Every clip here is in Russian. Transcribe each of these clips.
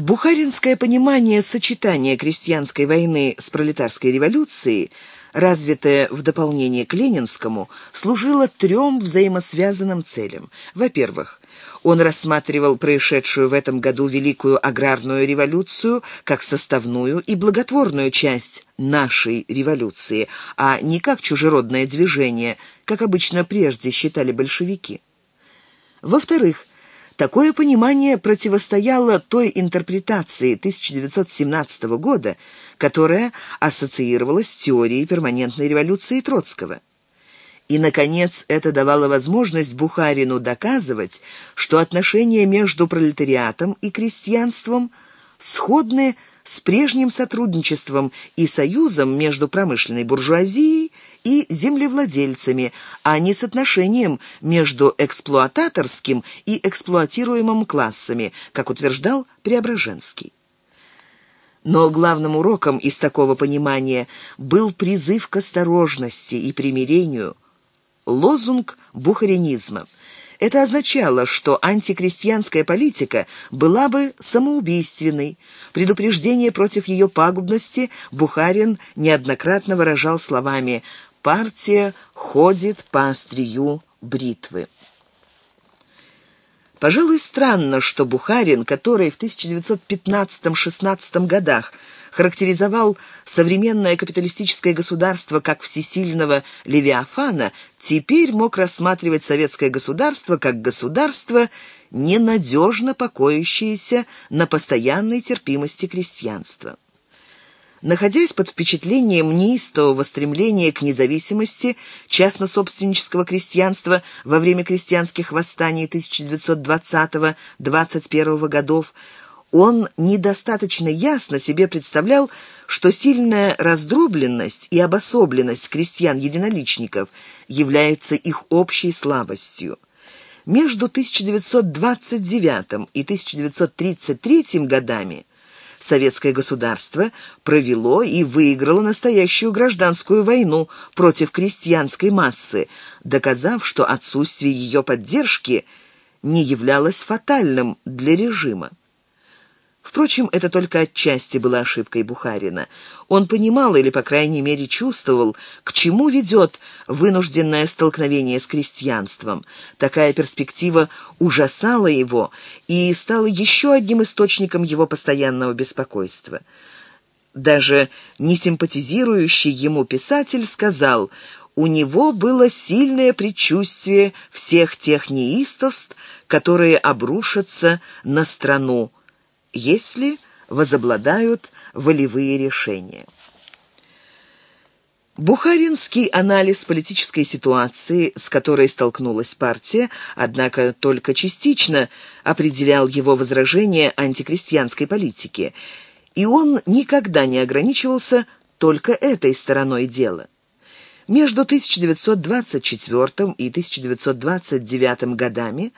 Бухаринское понимание сочетания крестьянской войны с пролетарской революцией, развитое в дополнение к ленинскому, служило трем взаимосвязанным целям. Во-первых, он рассматривал происшедшую в этом году Великую аграрную революцию как составную и благотворную часть нашей революции, а не как чужеродное движение, как обычно прежде считали большевики. Во-вторых, Такое понимание противостояло той интерпретации 1917 года, которая ассоциировалась с теорией перманентной революции Троцкого. И, наконец, это давало возможность Бухарину доказывать, что отношения между пролетариатом и крестьянством сходны с прежним сотрудничеством и союзом между промышленной буржуазией и землевладельцами, а не с отношением между эксплуататорским и эксплуатируемым классами, как утверждал Преображенский. Но главным уроком из такого понимания был призыв к осторожности и примирению, лозунг бухаринизма – это означало, что антикрестьянская политика была бы самоубийственной. Предупреждение против ее пагубности Бухарин неоднократно выражал словами «партия ходит по острию бритвы». Пожалуй, странно, что Бухарин, который в 1915-16 годах характеризовал современное капиталистическое государство как всесильного Левиафана, теперь мог рассматривать советское государство как государство, ненадежно покоящееся на постоянной терпимости крестьянства. Находясь под впечатлением неистового стремления к независимости частно-собственнического крестьянства во время крестьянских восстаний 1920-21 годов, он недостаточно ясно себе представлял, что сильная раздробленность и обособленность крестьян-единоличников является их общей слабостью. Между 1929 и 1933 годами советское государство провело и выиграло настоящую гражданскую войну против крестьянской массы, доказав, что отсутствие ее поддержки не являлось фатальным для режима. Впрочем, это только отчасти была ошибкой Бухарина. Он понимал, или, по крайней мере, чувствовал, к чему ведет вынужденное столкновение с крестьянством. Такая перспектива ужасала его и стала еще одним источником его постоянного беспокойства. Даже несимпатизирующий ему писатель сказал, у него было сильное предчувствие всех тех неистовств, которые обрушатся на страну, если возобладают волевые решения. Бухаринский анализ политической ситуации, с которой столкнулась партия, однако только частично определял его возражения антикрестьянской политики, и он никогда не ограничивался только этой стороной дела. Между 1924 и 1929 годами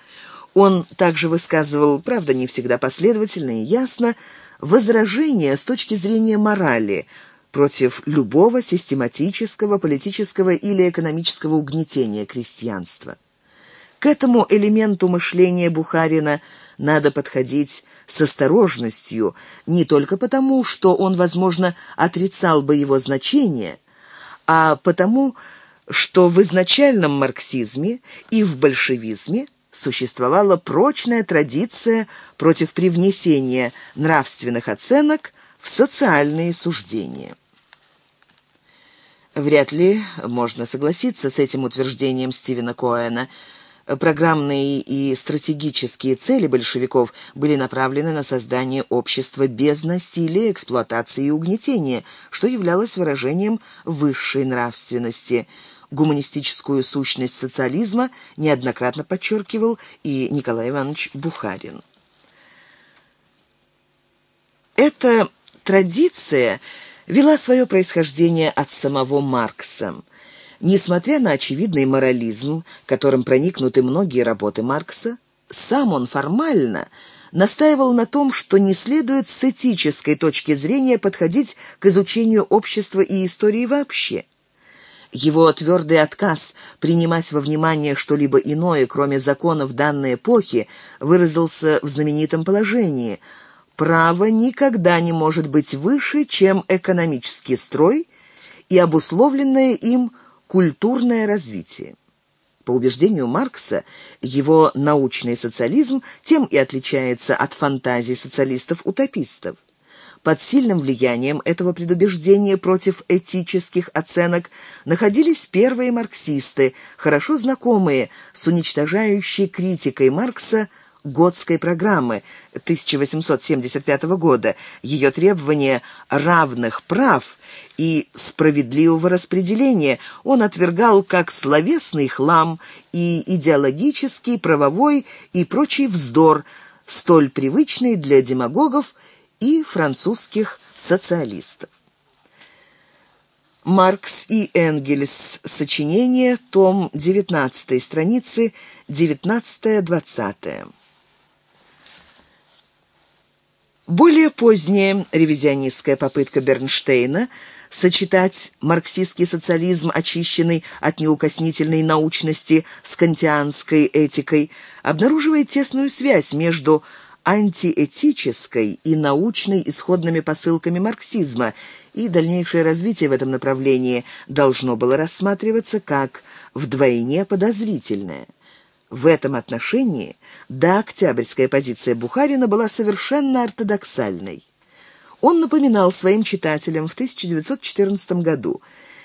он также высказывал, правда, не всегда последовательно и ясно, возражения с точки зрения морали против любого систематического, политического или экономического угнетения крестьянства. К этому элементу мышления Бухарина надо подходить с осторожностью, не только потому, что он, возможно, отрицал бы его значение, а потому, что в изначальном марксизме и в большевизме существовала прочная традиция против привнесения нравственных оценок в социальные суждения. Вряд ли можно согласиться с этим утверждением Стивена Коэна. Программные и стратегические цели большевиков были направлены на создание общества без насилия, эксплуатации и угнетения, что являлось выражением высшей нравственности – гуманистическую сущность социализма неоднократно подчеркивал и Николай Иванович Бухарин. Эта традиция вела свое происхождение от самого Маркса. Несмотря на очевидный морализм, которым проникнуты многие работы Маркса, сам он формально настаивал на том, что не следует с этической точки зрения подходить к изучению общества и истории вообще – его твердый отказ принимать во внимание что-либо иное, кроме законов данной эпохи, выразился в знаменитом положении право никогда не может быть выше, чем экономический строй и обусловленное им культурное развитие. По убеждению Маркса, его научный социализм тем и отличается от фантазий социалистов-утопистов. Под сильным влиянием этого предубеждения против этических оценок находились первые марксисты, хорошо знакомые с уничтожающей критикой Маркса Готской программы 1875 года, ее требования равных прав и справедливого распределения. Он отвергал как словесный хлам и идеологический, правовой и прочий вздор, столь привычный для демагогов и французских социалистов. Маркс и Энгельс. Сочинение. Том 19. Страницы 19-20. Более поздняя ревизионистская попытка Бернштейна сочетать марксистский социализм, очищенный от неукоснительной научности с кантианской этикой, обнаруживает тесную связь между антиэтической и научной исходными посылками марксизма, и дальнейшее развитие в этом направлении должно было рассматриваться как вдвойне подозрительное. В этом отношении дооктябрьская позиция Бухарина была совершенно ортодоксальной. Он напоминал своим читателям в 1914 году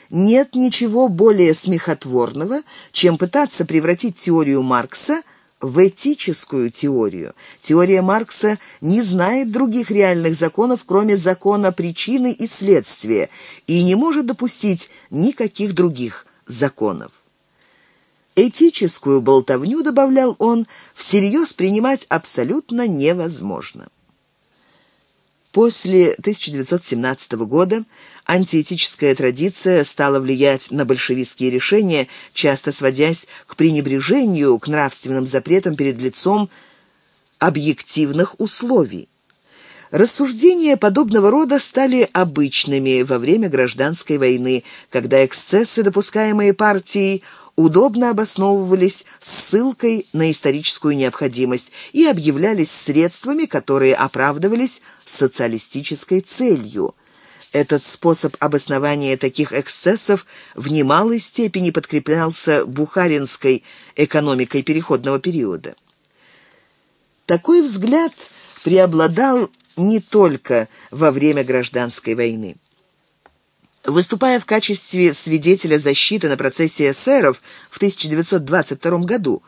«Нет ничего более смехотворного, чем пытаться превратить теорию Маркса – в этическую теорию. Теория Маркса не знает других реальных законов, кроме закона причины и следствия, и не может допустить никаких других законов. Этическую болтовню, добавлял он, всерьез принимать абсолютно невозможно. После 1917 года антиэтическая традиция стала влиять на большевистские решения, часто сводясь к пренебрежению к нравственным запретам перед лицом объективных условий. Рассуждения подобного рода стали обычными во время гражданской войны, когда эксцессы, допускаемые партией, удобно обосновывались ссылкой на историческую необходимость и объявлялись средствами, которые оправдывались социалистической целью. Этот способ обоснования таких эксцессов в немалой степени подкреплялся бухаринской экономикой переходного периода. Такой взгляд преобладал не только во время гражданской войны. Выступая в качестве свидетеля защиты на процессе эсеров в 1922 году,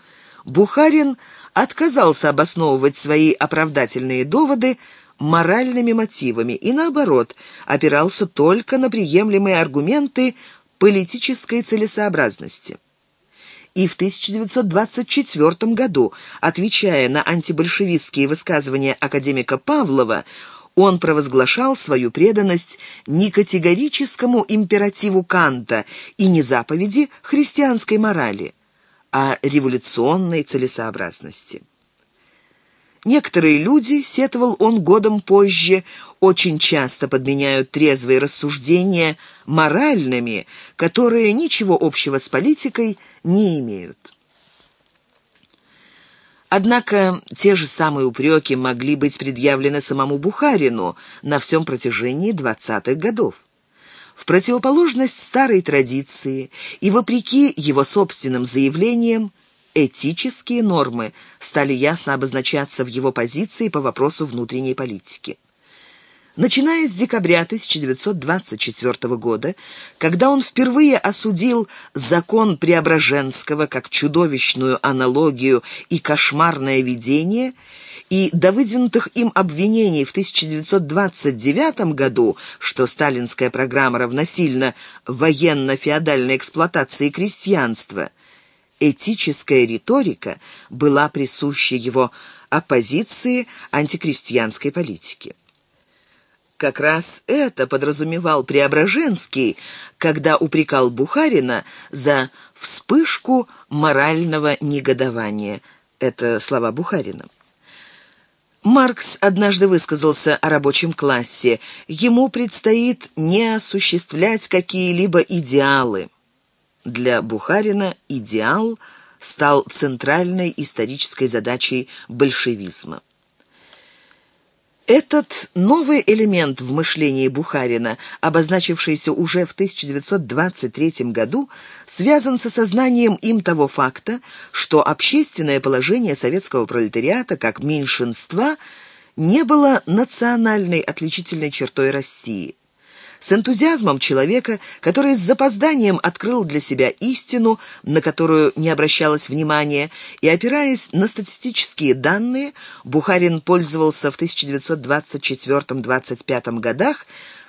Бухарин отказался обосновывать свои оправдательные доводы моральными мотивами и, наоборот, опирался только на приемлемые аргументы политической целесообразности. И в 1924 году, отвечая на антибольшевистские высказывания академика Павлова, он провозглашал свою преданность не категорическому императиву Канта и не заповеди христианской морали, а революционной целесообразности. Некоторые люди, сетовал он годом позже, очень часто подменяют трезвые рассуждения моральными, которые ничего общего с политикой не имеют. Однако те же самые упреки могли быть предъявлены самому Бухарину на всем протяжении 20-х годов. В противоположность старой традиции и вопреки его собственным заявлениям, этические нормы стали ясно обозначаться в его позиции по вопросу внутренней политики. Начиная с декабря 1924 года, когда он впервые осудил закон Преображенского как чудовищную аналогию и кошмарное видение, и до выдвинутых им обвинений в 1929 году, что сталинская программа равносильна военно-феодальной эксплуатации крестьянства, этическая риторика была присуща его оппозиции антикрестьянской политики. Как раз это подразумевал Преображенский, когда упрекал Бухарина за вспышку морального негодования. Это слова Бухарина. Маркс однажды высказался о рабочем классе. Ему предстоит не осуществлять какие-либо идеалы. Для Бухарина идеал стал центральной исторической задачей большевизма. Этот новый элемент в мышлении Бухарина, обозначившийся уже в 1923 году, связан с осознанием им того факта, что общественное положение советского пролетариата как меньшинства не было национальной отличительной чертой России с энтузиазмом человека, который с запозданием открыл для себя истину, на которую не обращалось внимания, и, опираясь на статистические данные, Бухарин пользовался в 1924-25 годах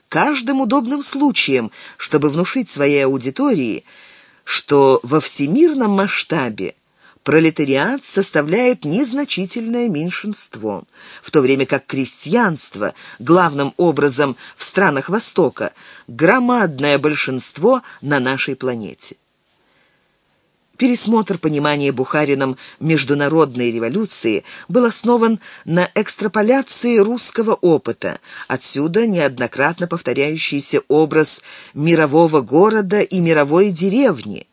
каждым удобным случаем, чтобы внушить своей аудитории, что во всемирном масштабе пролетариат составляет незначительное меньшинство, в то время как крестьянство, главным образом в странах Востока, громадное большинство на нашей планете. Пересмотр понимания Бухарином международной революции был основан на экстраполяции русского опыта, отсюда неоднократно повторяющийся образ мирового города и мировой деревни,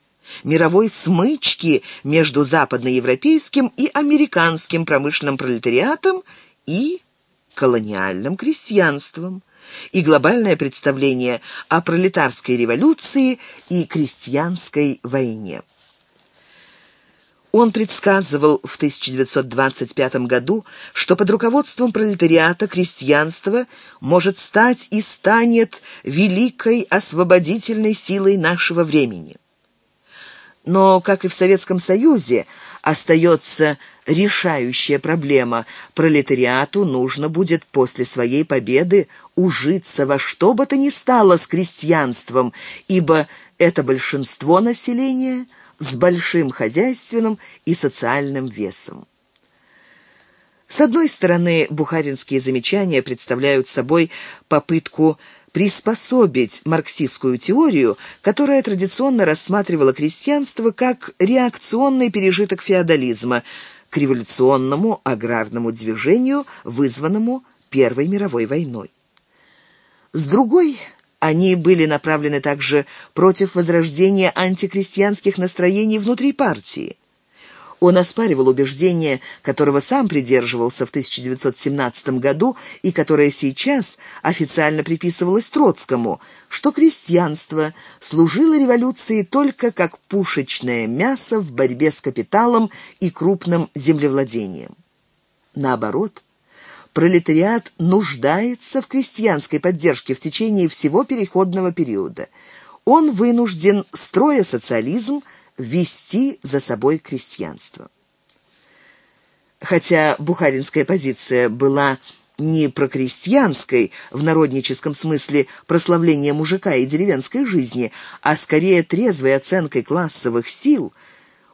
мировой смычки между западноевропейским и американским промышленным пролетариатом и колониальным крестьянством и глобальное представление о пролетарской революции и крестьянской войне. Он предсказывал в 1925 году, что под руководством пролетариата крестьянство может стать и станет великой освободительной силой нашего времени. Но, как и в Советском Союзе, остается решающая проблема. Пролетариату нужно будет после своей победы ужиться во что бы то ни стало с крестьянством, ибо это большинство населения с большим хозяйственным и социальным весом. С одной стороны, бухаринские замечания представляют собой попытку приспособить марксистскую теорию, которая традиционно рассматривала крестьянство как реакционный пережиток феодализма к революционному аграрному движению, вызванному Первой мировой войной. С другой, они были направлены также против возрождения антикрестьянских настроений внутри партии. Он оспаривал убеждение, которого сам придерживался в 1917 году и которое сейчас официально приписывалось Троцкому, что крестьянство служило революции только как пушечное мясо в борьбе с капиталом и крупным землевладением. Наоборот, пролетариат нуждается в крестьянской поддержке в течение всего переходного периода. Он вынужден, строя социализм, вести за собой крестьянство. Хотя бухаринская позиция была не прокрестьянской в народническом смысле прославления мужика и деревенской жизни, а скорее трезвой оценкой классовых сил,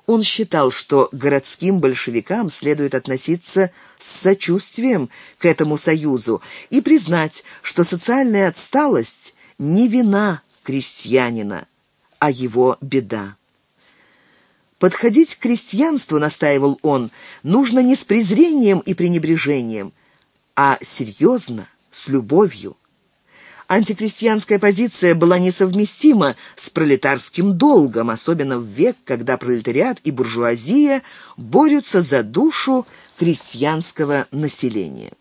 он считал, что городским большевикам следует относиться с сочувствием к этому союзу и признать, что социальная отсталость не вина крестьянина, а его беда. Подходить к крестьянству, настаивал он, нужно не с презрением и пренебрежением, а серьезно, с любовью. Антикрестьянская позиция была несовместима с пролетарским долгом, особенно в век, когда пролетариат и буржуазия борются за душу крестьянского населения.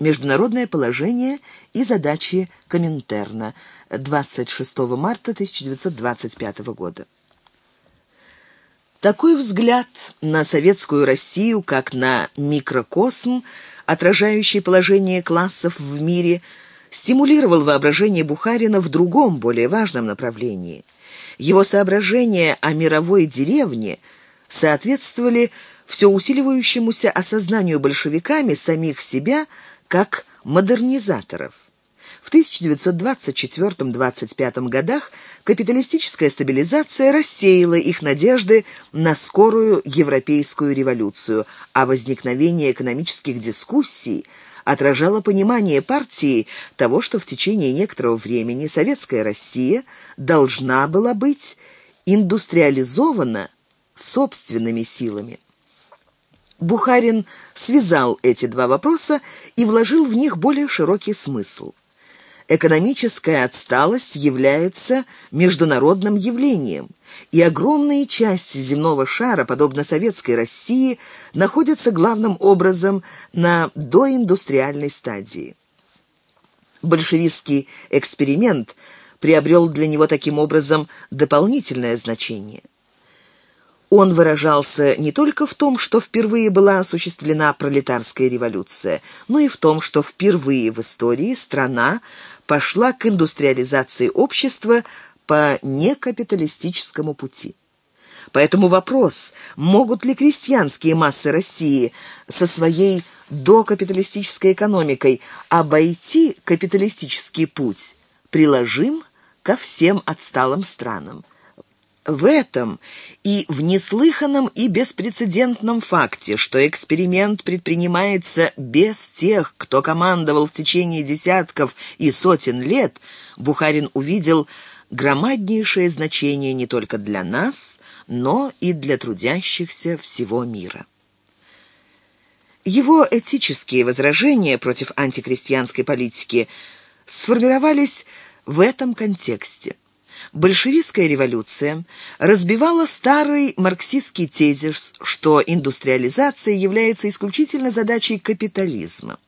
Международное положение и задачи Коминтерна. 26 марта 1925 года. Такой взгляд на советскую Россию, как на микрокосм, отражающий положение классов в мире, стимулировал воображение Бухарина в другом, более важном направлении. Его соображения о мировой деревне соответствовали все усиливающемуся осознанию большевиками самих себя как модернизаторов. В 1924-25 годах капиталистическая стабилизация рассеяла их надежды на скорую европейскую революцию, а возникновение экономических дискуссий отражало понимание партии того, что в течение некоторого времени советская Россия должна была быть индустриализована собственными силами. Бухарин связал эти два вопроса и вложил в них более широкий смысл экономическая отсталость является международным явлением. и огромные части земного шара, подобно советской России, находятся главным образом на доиндустриальной стадии. Большевистский эксперимент приобрел для него таким образом дополнительное значение. Он выражался не только в том, что впервые была осуществлена пролетарская революция, но и в том, что впервые в истории страна пошла к индустриализации общества по некапиталистическому пути. Поэтому вопрос, могут ли крестьянские массы России со своей докапиталистической экономикой обойти капиталистический путь, приложим ко всем отсталым странам. В этом и в неслыханном и беспрецедентном факте, что эксперимент предпринимается без тех, кто командовал в течение десятков и сотен лет, Бухарин увидел громаднейшее значение не только для нас, но и для трудящихся всего мира. Его этические возражения против антикрестьянской политики сформировались в этом контексте – большевистская революция разбивала старый марксистский тезис, что индустриализация является исключительно задачей капитализма.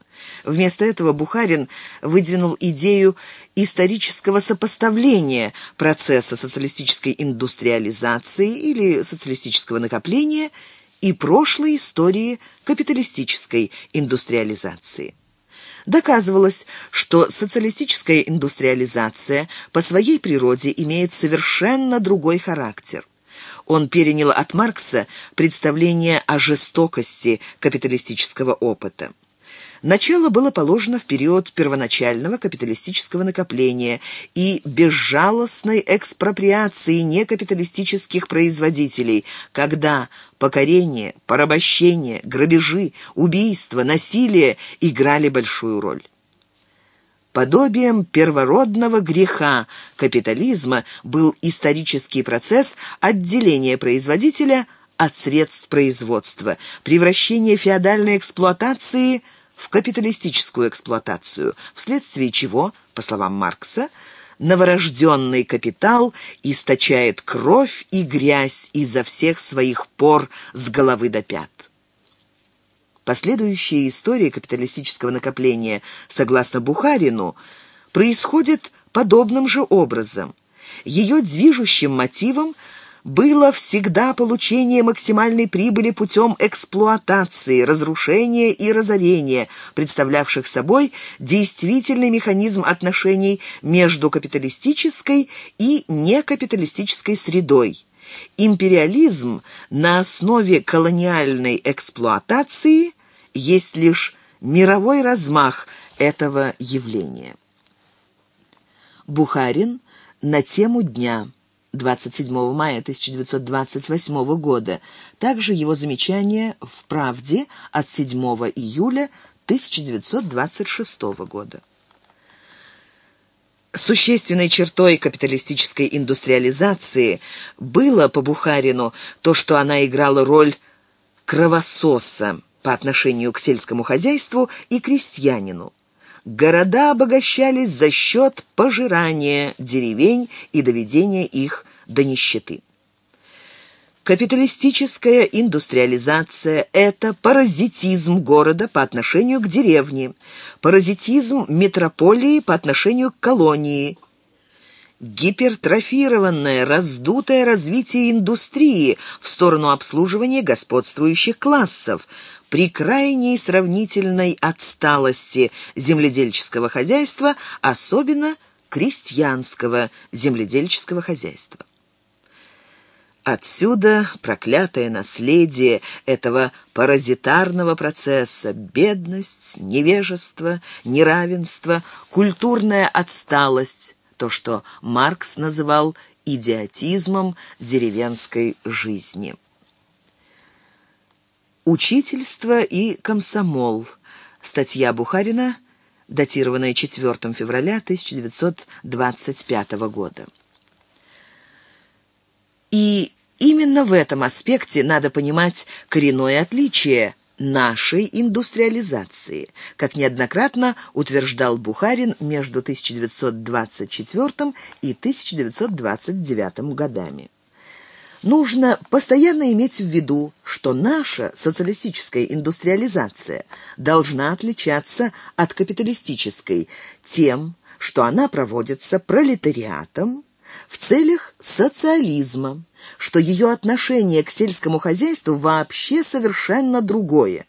Вместо этого Бухарин выдвинул идею исторического сопоставления процесса социалистической индустриализации или социалистического накопления и прошлой истории капиталистической индустриализации доказывалось, что социалистическая индустриализация по своей природе имеет совершенно другой характер. Он перенял от Маркса представление о жестокости капиталистического опыта. Начало было положено в период первоначального капиталистического накопления и безжалостной экспроприации некапиталистических производителей, когда покорение, порабощение, грабежи, убийства, насилие играли большую роль. Подобием первородного греха капитализма был исторический процесс отделения производителя от средств производства, превращения феодальной эксплуатации – в капиталистическую эксплуатацию, вследствие чего, по словам Маркса, новорожденный капитал источает кровь и грязь изо всех своих пор с головы до пят. Последующая история капиталистического накопления, согласно Бухарину, происходит подобным же образом. Ее движущим мотивом – было всегда получение максимальной прибыли путем эксплуатации, разрушения и разорения, представлявших собой действительный механизм отношений между капиталистической и некапиталистической средой. Империализм на основе колониальной эксплуатации есть лишь мировой размах этого явления. Бухарин на тему дня – 27 мая 1928 года. Также его замечание в «Правде» от 7 июля 1926 года. Существенной чертой капиталистической индустриализации было по Бухарину то, что она играла роль кровососа по отношению к сельскому хозяйству и крестьянину города обогащались за счет пожирания деревень и доведения их до нищеты. Капиталистическая индустриализация – это паразитизм города по отношению к деревне, паразитизм метрополии по отношению к колонии, гипертрофированное, раздутое развитие индустрии в сторону обслуживания господствующих классов – при крайней сравнительной отсталости земледельческого хозяйства, особенно крестьянского земледельческого хозяйства. Отсюда проклятое наследие этого паразитарного процесса – бедность, невежество, неравенство, культурная отсталость, то, что Маркс называл идиотизмом деревенской жизни. Учительство и комсомол. Статья Бухарина, датированная 4 февраля 1925 года. И именно в этом аспекте надо понимать коренное отличие нашей индустриализации, как неоднократно утверждал Бухарин между 1924 и 1929 годами. Нужно постоянно иметь в виду, что наша социалистическая индустриализация должна отличаться от капиталистической тем, что она проводится пролетариатом в целях социализма, что ее отношение к сельскому хозяйству вообще совершенно другое.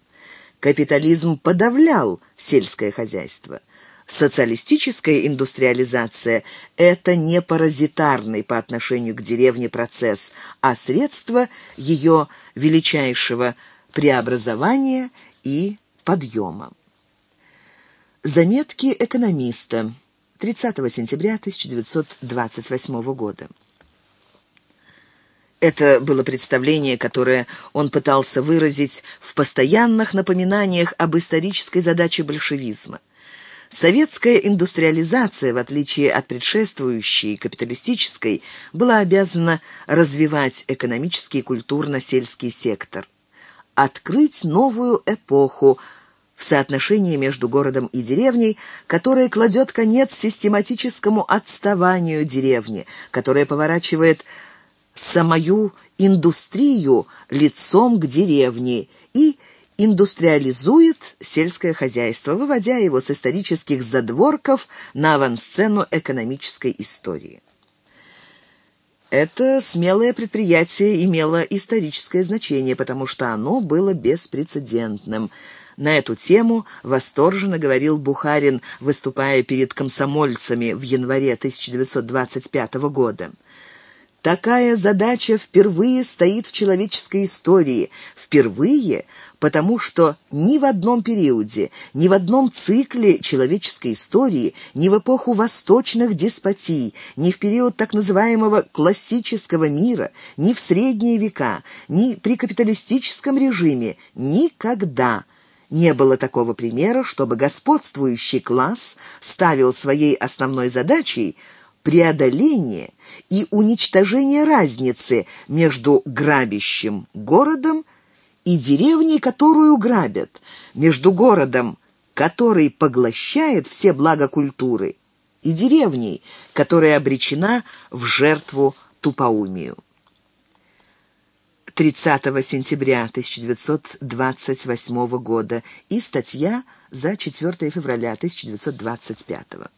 Капитализм подавлял сельское хозяйство – Социалистическая индустриализация – это не паразитарный по отношению к деревне процесс, а средство ее величайшего преобразования и подъема. Заметки экономиста 30 сентября 1928 года. Это было представление, которое он пытался выразить в постоянных напоминаниях об исторической задаче большевизма. Советская индустриализация, в отличие от предшествующей капиталистической, была обязана развивать экономический и культурно-сельский сектор, открыть новую эпоху в соотношении между городом и деревней, которая кладет конец систематическому отставанию деревни, которая поворачивает самую индустрию лицом к деревне и индустриализует сельское хозяйство, выводя его с исторических задворков на авансцену экономической истории. Это смелое предприятие имело историческое значение, потому что оно было беспрецедентным. На эту тему восторженно говорил Бухарин, выступая перед комсомольцами в январе 1925 года. Такая задача впервые стоит в человеческой истории. Впервые, потому что ни в одном периоде, ни в одном цикле человеческой истории, ни в эпоху восточных деспотий, ни в период так называемого классического мира, ни в средние века, ни при капиталистическом режиме, никогда не было такого примера, чтобы господствующий класс ставил своей основной задачей – преодоление и уничтожение разницы между грабящим городом и деревней, которую грабят, между городом, который поглощает все блага культуры, и деревней, которая обречена в жертву тупоумию. 30 сентября 1928 года и статья за 4 февраля 1925 года.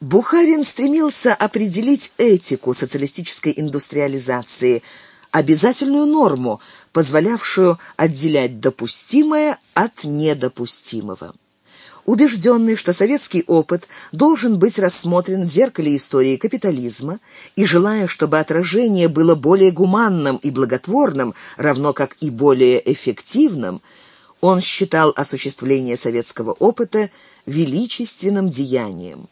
Бухарин стремился определить этику социалистической индустриализации, обязательную норму, позволявшую отделять допустимое от недопустимого. Убежденный, что советский опыт должен быть рассмотрен в зеркале истории капитализма, и желая, чтобы отражение было более гуманным и благотворным, равно как и более эффективным, он считал осуществление советского опыта величественным деянием.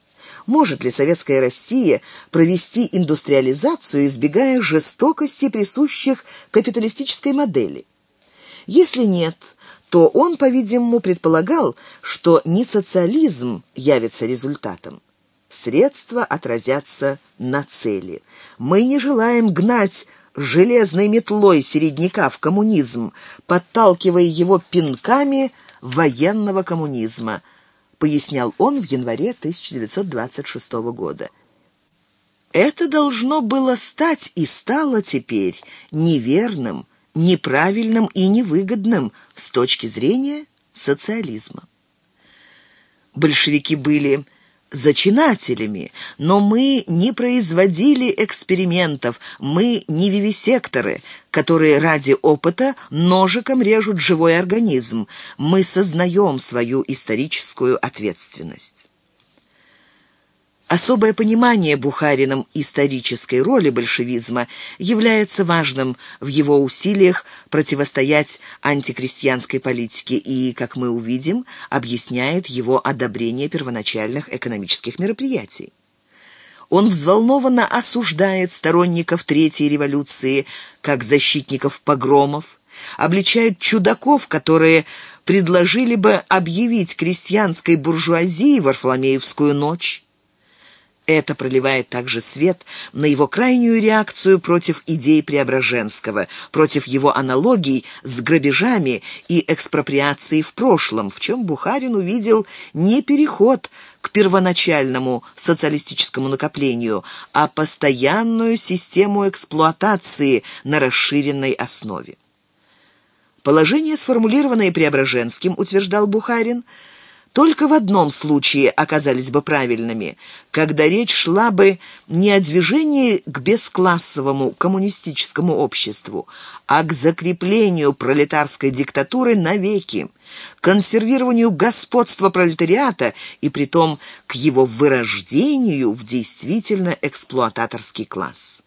Может ли советская Россия провести индустриализацию, избегая жестокости, присущих капиталистической модели? Если нет, то он, по-видимому, предполагал, что не социализм явится результатом. Средства отразятся на цели. Мы не желаем гнать железной метлой середняка в коммунизм, подталкивая его пинками военного коммунизма – пояснял он в январе 1926 года. Это должно было стать и стало теперь неверным, неправильным и невыгодным с точки зрения социализма. Большевики были зачинателями, но мы не производили экспериментов, мы не вивисекторы, которые ради опыта ножиком режут живой организм. Мы сознаем свою историческую ответственность. Особое понимание Бухарином исторической роли большевизма является важным в его усилиях противостоять антикрестьянской политике и, как мы увидим, объясняет его одобрение первоначальных экономических мероприятий. Он взволнованно осуждает сторонников Третьей революции как защитников погромов, обличает чудаков, которые предложили бы объявить крестьянской буржуазии Варфоломеевскую ночь, это проливает также свет на его крайнюю реакцию против идей Преображенского, против его аналогий с грабежами и экспроприацией в прошлом, в чем Бухарин увидел не переход к первоначальному социалистическому накоплению, а постоянную систему эксплуатации на расширенной основе. Положение, сформулированное Преображенским, утверждал Бухарин, только в одном случае оказались бы правильными, когда речь шла бы не о движении к бесклассовому коммунистическому обществу, а к закреплению пролетарской диктатуры навеки, консервированию господства пролетариата и притом к его вырождению в действительно эксплуататорский класс.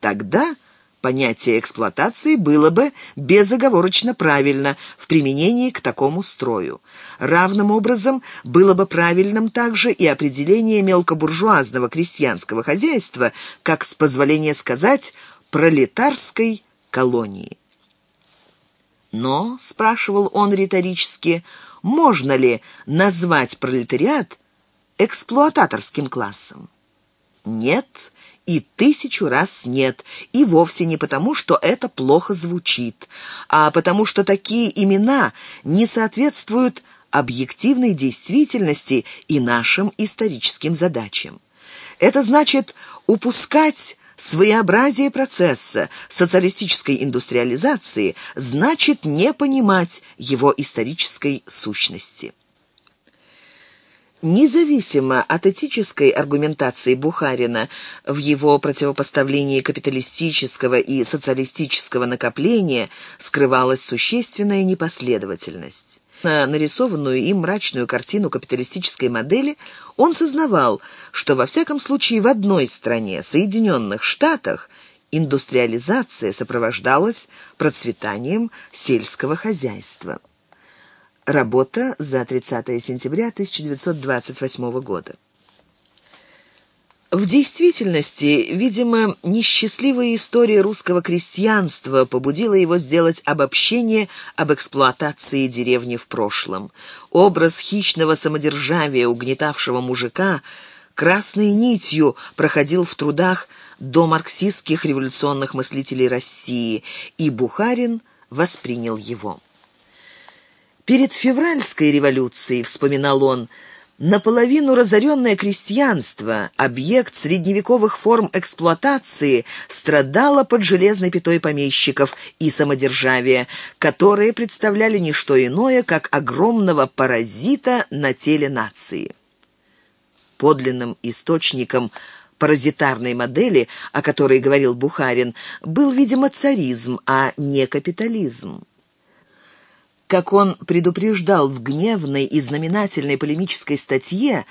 Тогда Понятие эксплуатации было бы безоговорочно правильно в применении к такому строю. Равным образом было бы правильным также и определение мелкобуржуазного крестьянского хозяйства, как, с позволения сказать, пролетарской колонии. Но, спрашивал он риторически, можно ли назвать пролетариат эксплуататорским классом? Нет, и тысячу раз нет, и вовсе не потому, что это плохо звучит, а потому что такие имена не соответствуют объективной действительности и нашим историческим задачам. Это значит упускать своеобразие процесса социалистической индустриализации, значит не понимать его исторической сущности. Независимо от этической аргументации Бухарина в его противопоставлении капиталистического и социалистического накопления скрывалась существенная непоследовательность. На нарисованную им мрачную картину капиталистической модели он сознавал, что во всяком случае в одной стране, Соединенных Штатах, индустриализация сопровождалась процветанием сельского хозяйства. Работа за 30 сентября 1928 года. В действительности, видимо, несчастливая история русского крестьянства побудила его сделать обобщение об эксплуатации деревни в прошлом. Образ хищного самодержавия, угнетавшего мужика, красной нитью проходил в трудах до марксистских революционных мыслителей России, и Бухарин воспринял его. Перед февральской революцией, вспоминал он, наполовину разоренное крестьянство, объект средневековых форм эксплуатации, страдало под железной пятой помещиков и самодержавия, которые представляли не что иное, как огромного паразита на теле нации. Подлинным источником паразитарной модели, о которой говорил Бухарин, был, видимо, царизм, а не капитализм. Как он предупреждал в гневной и знаменательной полемической статье,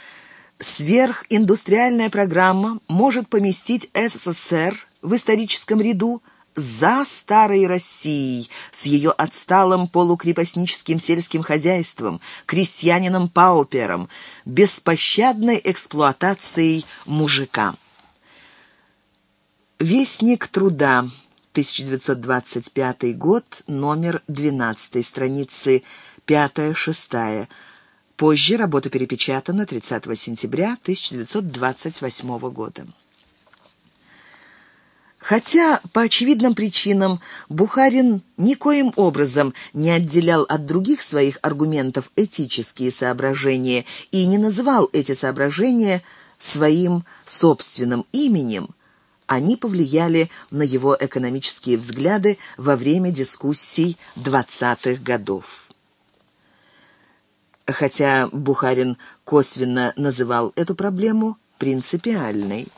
сверхиндустриальная программа может поместить СССР в историческом ряду за старой Россией с ее отсталым полукрепостническим сельским хозяйством, крестьянином-паупером, беспощадной эксплуатацией мужика. Вестник труда 1925 год, номер 12, страницы 5-6. Позже работа перепечатана 30 сентября 1928 года. Хотя по очевидным причинам Бухарин никоим образом не отделял от других своих аргументов этические соображения и не называл эти соображения своим собственным именем, они повлияли на его экономические взгляды во время дискуссий 20-х годов. Хотя Бухарин косвенно называл эту проблему принципиальной.